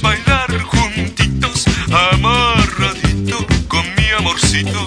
bailar juntitos, amarradito con mi amorcito.